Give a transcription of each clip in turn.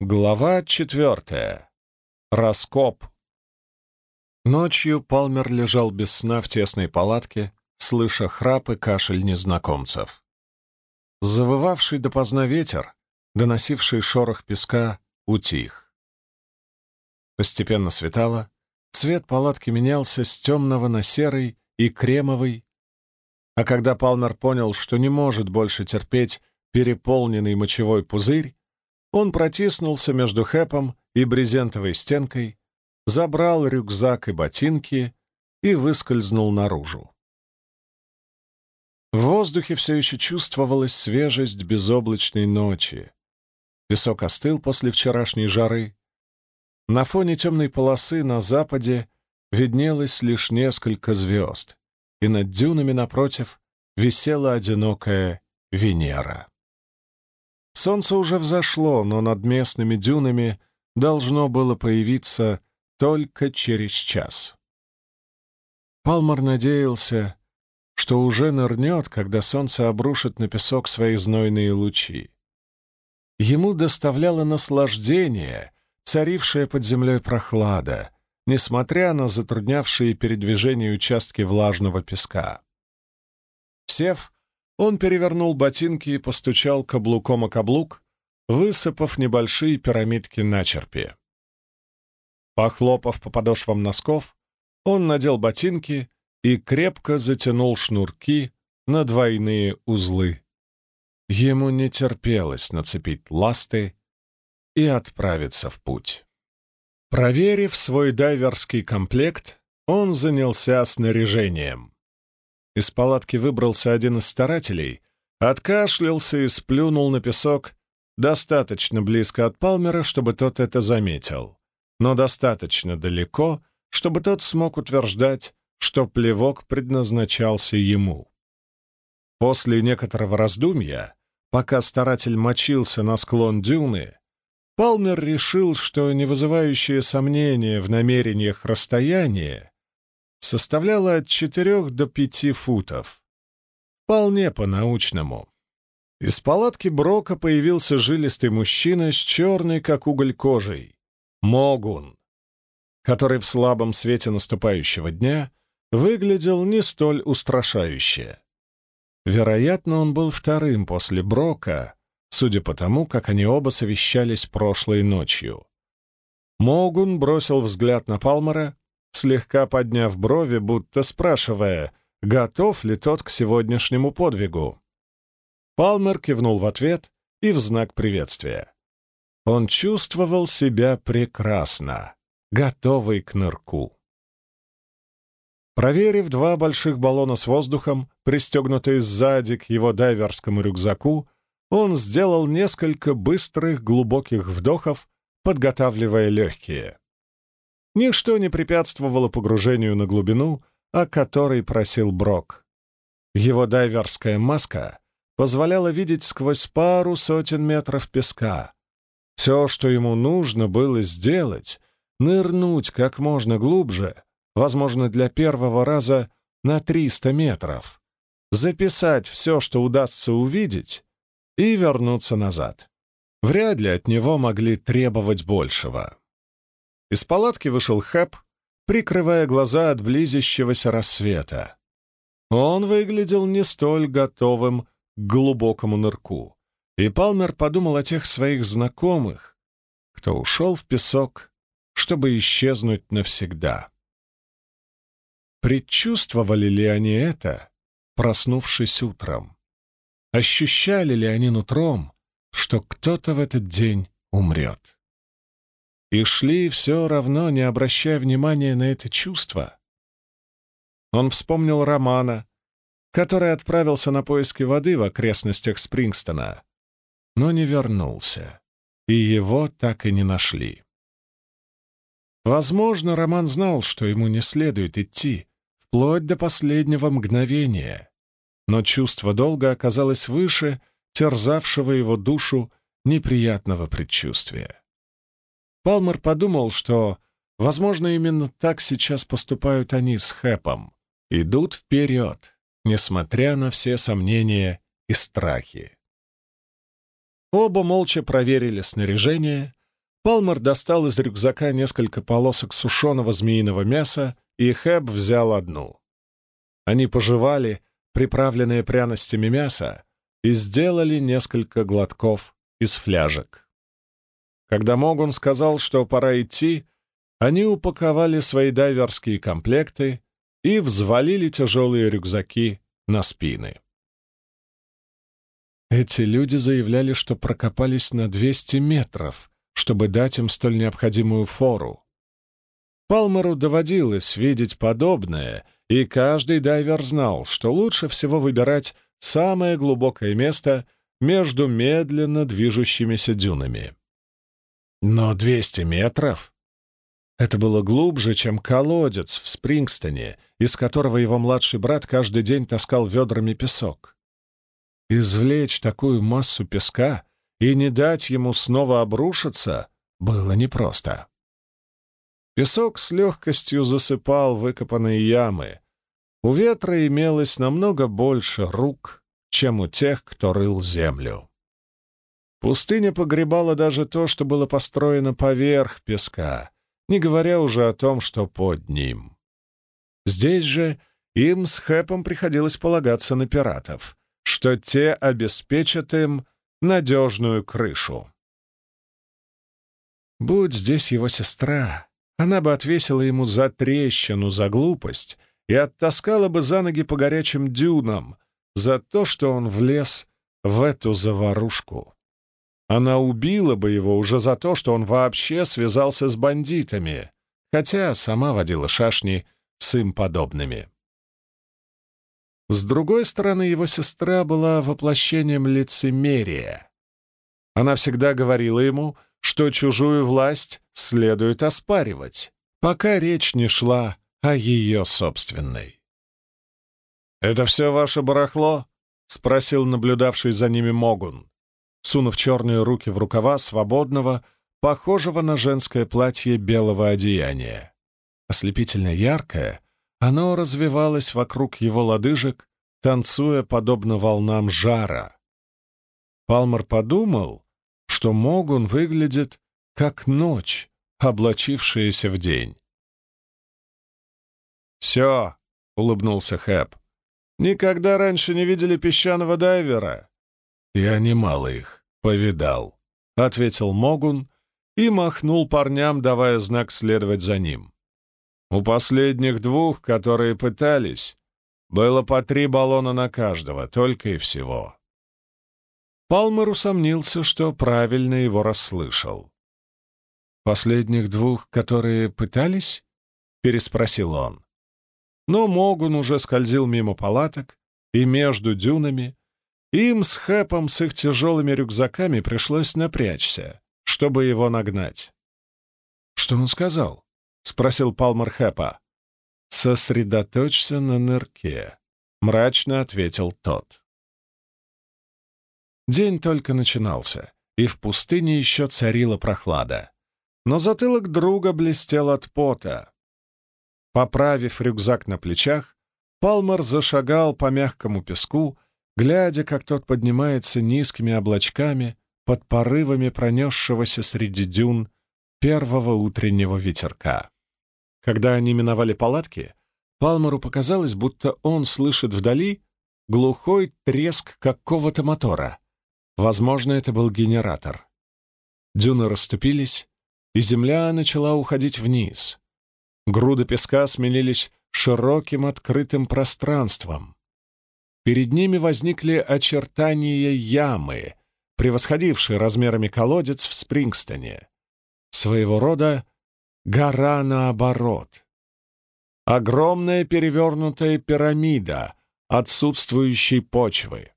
Глава четвертая. Раскоп. Ночью Палмер лежал без сна в тесной палатке, слыша храп и кашель незнакомцев. Завывавший допоздна ветер, доносивший шорох песка, утих. Постепенно светало, цвет палатки менялся с темного на серый и кремовый, а когда Палмер понял, что не может больше терпеть переполненный мочевой пузырь, он протиснулся между хэпом и брезентовой стенкой, забрал рюкзак и ботинки и выскользнул наружу. В воздухе все еще чувствовалась свежесть безоблачной ночи. Песок остыл после вчерашней жары. На фоне темной полосы на западе виднелось лишь несколько звезд, и над дюнами напротив висела одинокая Венера. Солнце уже взошло, но над местными дюнами должно было появиться только через час. Палмар надеялся, что уже нырнет, когда солнце обрушит на песок свои знойные лучи. Ему доставляло наслаждение царившая под землей прохлада, несмотря на затруднявшие передвижение участки влажного песка. Сев, он перевернул ботинки и постучал каблуком о каблук, высыпав небольшие пирамидки на черпе. Похлопав по подошвам носков, он надел ботинки и крепко затянул шнурки на двойные узлы. Ему не терпелось нацепить ласты и отправиться в путь. Проверив свой дайверский комплект, он занялся снаряжением. Из палатки выбрался один из старателей, откашлялся и сплюнул на песок достаточно близко от Палмера, чтобы тот это заметил, но достаточно далеко, чтобы тот смог утверждать, что плевок предназначался ему. После некоторого раздумья, пока старатель мочился на склон дюны, Палмер решил, что не вызывающее сомнения в намерениях расстояние составляла от 4 до 5 футов. Вполне по-научному. Из палатки Брока появился жилистый мужчина с черной, как уголь, кожей. Могун, который в слабом свете наступающего дня выглядел не столь устрашающе. Вероятно, он был вторым после Брока, судя по тому, как они оба совещались прошлой ночью. Могун бросил взгляд на Палмера слегка подняв брови, будто спрашивая, готов ли тот к сегодняшнему подвигу. Палмер кивнул в ответ и в знак приветствия. Он чувствовал себя прекрасно, готовый к нырку. Проверив два больших баллона с воздухом, пристегнутые сзади к его дайверскому рюкзаку, он сделал несколько быстрых глубоких вдохов, подготавливая легкие. Ничто не препятствовало погружению на глубину, о которой просил Брок. Его дайверская маска позволяла видеть сквозь пару сотен метров песка. Все, что ему нужно было сделать, нырнуть как можно глубже, возможно, для первого раза на 300 метров, записать все, что удастся увидеть, и вернуться назад. Вряд ли от него могли требовать большего. Из палатки вышел Хэп, прикрывая глаза от близящегося рассвета. Он выглядел не столь готовым к глубокому нырку, и Палмер подумал о тех своих знакомых, кто ушел в песок, чтобы исчезнуть навсегда. Предчувствовали ли они это, проснувшись утром? Ощущали ли они нутром, что кто-то в этот день умрет? И шли все равно, не обращая внимания на это чувство. Он вспомнил Романа, который отправился на поиски воды в окрестностях Спрингстона, но не вернулся, и его так и не нашли. Возможно, Роман знал, что ему не следует идти, вплоть до последнего мгновения, но чувство долга оказалось выше терзавшего его душу неприятного предчувствия. Палмер подумал, что, возможно, именно так сейчас поступают они с Хэпом. Идут вперед, несмотря на все сомнения и страхи. Оба молча проверили снаряжение, Палмер достал из рюкзака несколько полосок сушеного змеиного мяса, и Хэб взял одну. Они пожевали приправленное пряностями мясо и сделали несколько глотков из фляжек. Когда Могун сказал, что пора идти, они упаковали свои дайверские комплекты и взвалили тяжелые рюкзаки на спины. Эти люди заявляли, что прокопались на 200 метров, чтобы дать им столь необходимую фору. Палмеру доводилось видеть подобное, и каждый дайвер знал, что лучше всего выбирать самое глубокое место между медленно движущимися дюнами. Но 200 метров? Это было глубже, чем колодец в Спрингстоне, из которого его младший брат каждый день таскал ведрами песок. Извлечь такую массу песка и не дать ему снова обрушиться было непросто. Песок с легкостью засыпал выкопанные ямы. У ветра имелось намного больше рук, чем у тех, кто рыл землю. Пустыня погребала даже то, что было построено поверх песка, не говоря уже о том, что под ним. Здесь же им с Хэпом приходилось полагаться на пиратов, что те обеспечат им надежную крышу. Будь здесь его сестра, она бы отвесила ему за трещину, за глупость и оттаскала бы за ноги по горячим дюнам за то, что он влез в эту заварушку. Она убила бы его уже за то, что он вообще связался с бандитами, хотя сама водила шашни с им подобными. С другой стороны, его сестра была воплощением лицемерия. Она всегда говорила ему, что чужую власть следует оспаривать, пока речь не шла о ее собственной. «Это все ваше барахло?» — спросил наблюдавший за ними Могун, сунув черные руки в рукава свободного, похожего на женское платье белого одеяния. Ослепительно яркое, оно развивалось вокруг его лодыжек, танцуя подобно волнам жара. Палмер подумал, что Могун выглядит как ночь, облачившаяся в день. «Все», — улыбнулся Хэп, — «никогда раньше не видели песчаного дайвера». «Я немало их повидал», — ответил Могун и махнул парням, давая знак следовать за ним. У последних двух, которые пытались, было по три баллона на каждого, только и всего. Палмер усомнился, что правильно его расслышал. «Последних двух, которые пытались?» — переспросил он. Но Могун уже скользил мимо палаток, и между дюнами им с Хэпом с их тяжелыми рюкзаками пришлось напрячься, чтобы его нагнать. «Что он сказал?» — спросил Палмер Хэпа. «Сосредоточься на нырке», — мрачно ответил тот. День только начинался, и в пустыне еще царила прохлада. Но затылок друга блестел от пота. Поправив рюкзак на плечах, Палмер зашагал по мягкому песку, глядя, как тот поднимается низкими облачками под порывами пронесшегося среди дюн первого утреннего ветерка. Когда они миновали палатки, Палмеру показалось, будто он слышит вдали глухой треск какого-то мотора. Возможно, это был генератор. Дюны расступились, и земля начала уходить вниз. Груды песка сменились широким открытым пространством. Перед ними возникли очертания ямы, превосходившие размерами колодец в Спрингстоне. Своего рода Гора наоборот. Огромная перевернутая пирамида отсутствующей почвы.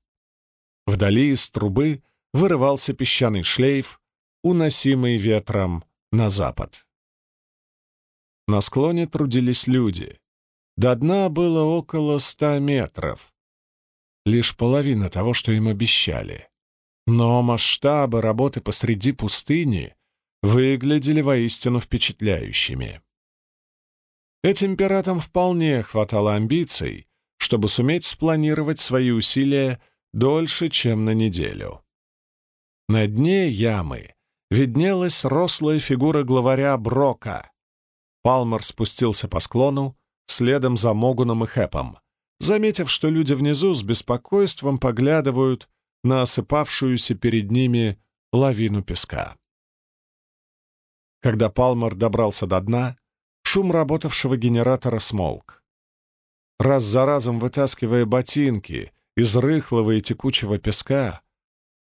Вдали из трубы вырывался песчаный шлейф, уносимый ветром на запад. На склоне трудились люди. До дна было около ста метров. Лишь половина того, что им обещали. Но масштабы работы посреди пустыни выглядели воистину впечатляющими. Этим пиратам вполне хватало амбиций, чтобы суметь спланировать свои усилия дольше, чем на неделю. На дне ямы виднелась рослая фигура главаря Брока. Палмер спустился по склону, следом за Могуном и Хэпом, заметив, что люди внизу с беспокойством поглядывают на осыпавшуюся перед ними лавину песка. Когда Палмер добрался до дна, шум работавшего генератора смолк. Раз за разом вытаскивая ботинки из рыхлого и текучего песка,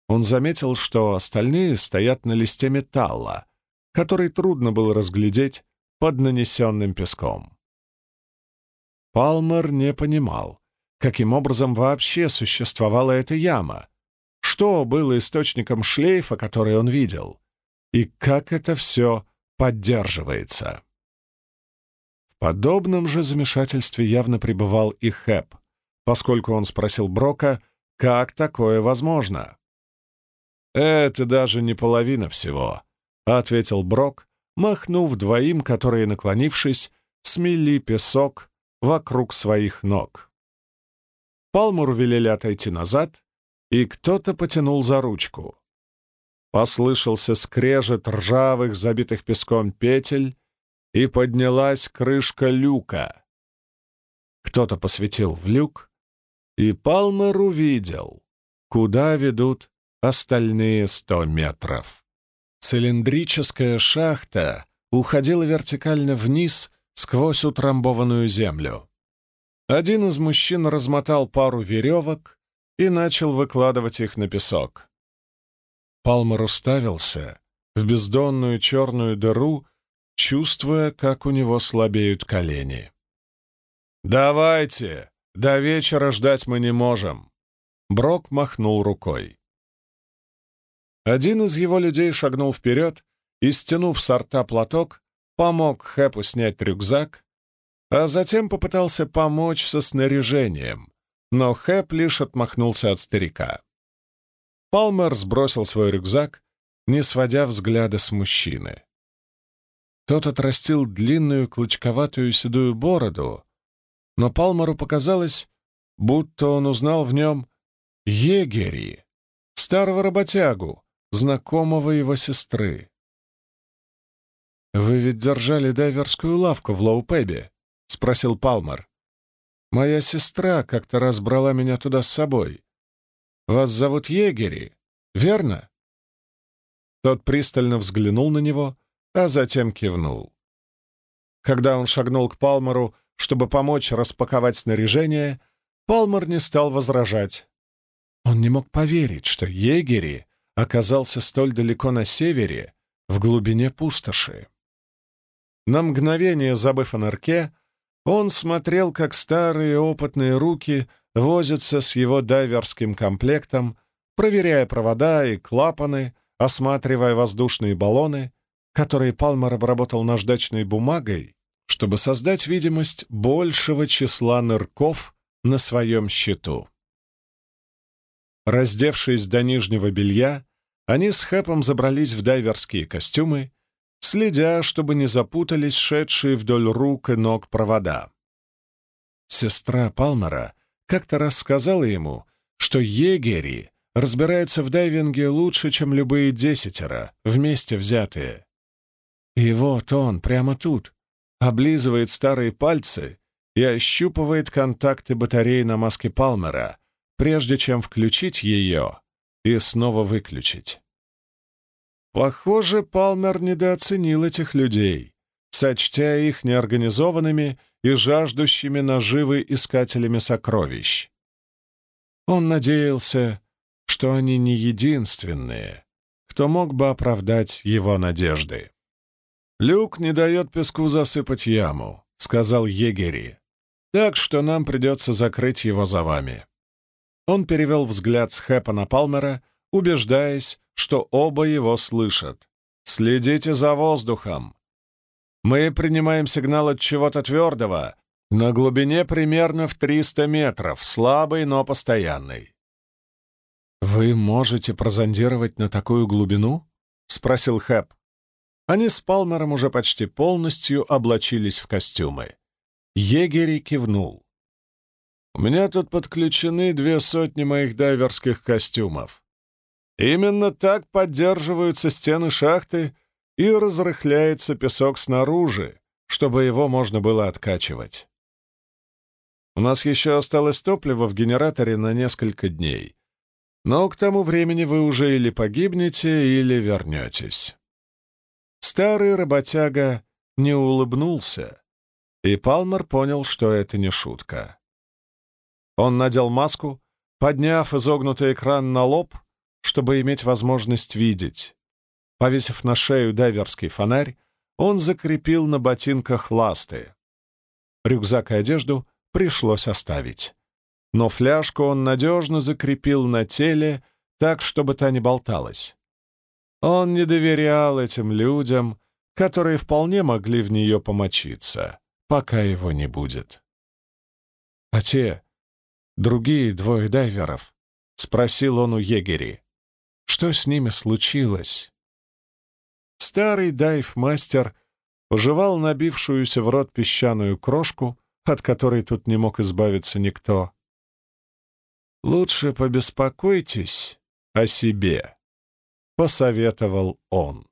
он заметил, что остальные стоят на листе металла, который трудно было разглядеть под нанесенным песком. Палмер не понимал, каким образом вообще существовала эта яма, что было источником шлейфа, который он видел, и как это все поддерживается. В подобном же замешательстве явно пребывал и Хэп, поскольку он спросил Брока, как такое возможно. «Это даже не половина всего», — ответил Брок, махнув двоим, которые, наклонившись, смели песок вокруг своих ног. Палмуру велели отойти назад, и кто-то потянул за ручку. Послышался скрежет ржавых, забитых песком петель, и поднялась крышка люка. Кто-то посветил в люк, и Палмер увидел, куда ведут остальные сто метров. Цилиндрическая шахта уходила вертикально вниз сквозь утрамбованную землю. Один из мужчин размотал пару веревок и начал выкладывать их на песок. Палмер уставился в бездонную черную дыру, чувствуя, как у него слабеют колени. «Давайте! До вечера ждать мы не можем!» Брок махнул рукой. Один из его людей шагнул вперед и, стянув с рта платок, помог Хэпу снять рюкзак, а затем попытался помочь со снаряжением, но Хэп лишь отмахнулся от старика. Палмер сбросил свой рюкзак, не сводя взгляда с мужчины. Тот отрастил длинную клочковатую седую бороду, но Палмеру показалось, будто он узнал в нем егери, старого работягу, знакомого его сестры. «Вы ведь держали дайверскую лавку в Лоу-Пэбе?» — спросил Палмер. «Моя сестра как-то раз брала меня туда с собой. Вас зовут Егери, верно?» Тот пристально взглянул на него, а затем кивнул. Когда он шагнул к Палмеру, чтобы помочь распаковать снаряжение, Палмер не стал возражать. Он не мог поверить, что Егери оказался столь далеко на севере, в глубине пустоши. На мгновение забыв о нырке, он смотрел, как старые опытные руки возятся с его дайверским комплектом, проверяя провода и клапаны, осматривая воздушные баллоны, которые Палмер обработал наждачной бумагой, чтобы создать видимость большего числа нырков на своем счету. Раздевшись до нижнего белья, они с Хэпом забрались в дайверские костюмы, следя, чтобы не запутались шедшие вдоль рук и ног провода. Сестра Палмера как-то рассказала ему, что егери разбирается в дайвинге лучше, чем любые десятеро, вместе взятые. И вот он, прямо тут, облизывает старые пальцы и ощупывает контакты батареи на маске Палмера, прежде чем включить ее и снова выключить. Похоже, Палмер недооценил этих людей, сочтя их неорганизованными и жаждущими наживы искателями сокровищ. Он надеялся, что они не единственные, кто мог бы оправдать его надежды. «Люк не дает песку засыпать яму», — сказал егери, «так что нам придется закрыть его за вами». Он перевел взгляд с Хэпа на Палмера, убеждаясь, что оба его слышат. «Следите за воздухом. Мы принимаем сигнал от чего-то твердого на глубине примерно в 300 метров, слабый, но постоянный». «Вы можете прозондировать на такую глубину?» — спросил Хэп. Они с Палмером уже почти полностью облачились в костюмы. Егери кивнул. У меня тут подключены две сотни моих дайверских костюмов. Именно так поддерживаются стены шахты и разрыхляется песок снаружи, чтобы его можно было откачивать. У нас еще осталось топливо в генераторе на несколько дней. Но к тому времени вы уже или погибнете, или вернетесь. Старый работяга не улыбнулся, и Палмер понял, что это не шутка. Он надел маску, подняв изогнутый экран на лоб, чтобы иметь возможность видеть. Повесив на шею дайверский фонарь, он закрепил на ботинках ласты. Рюкзак и одежду пришлось оставить. Но фляжку он надежно закрепил на теле, так, чтобы та не болталась. Он не доверял этим людям, которые вполне могли в нее помочиться, пока его не будет. «А те, другие двое дайверов?» — спросил он у егери. «Что с ними случилось?» Старый дайв-мастер пожевал набившуюся в рот песчаную крошку, от которой тут не мог избавиться никто. «Лучше побеспокойтесь о себе», — посоветовал он.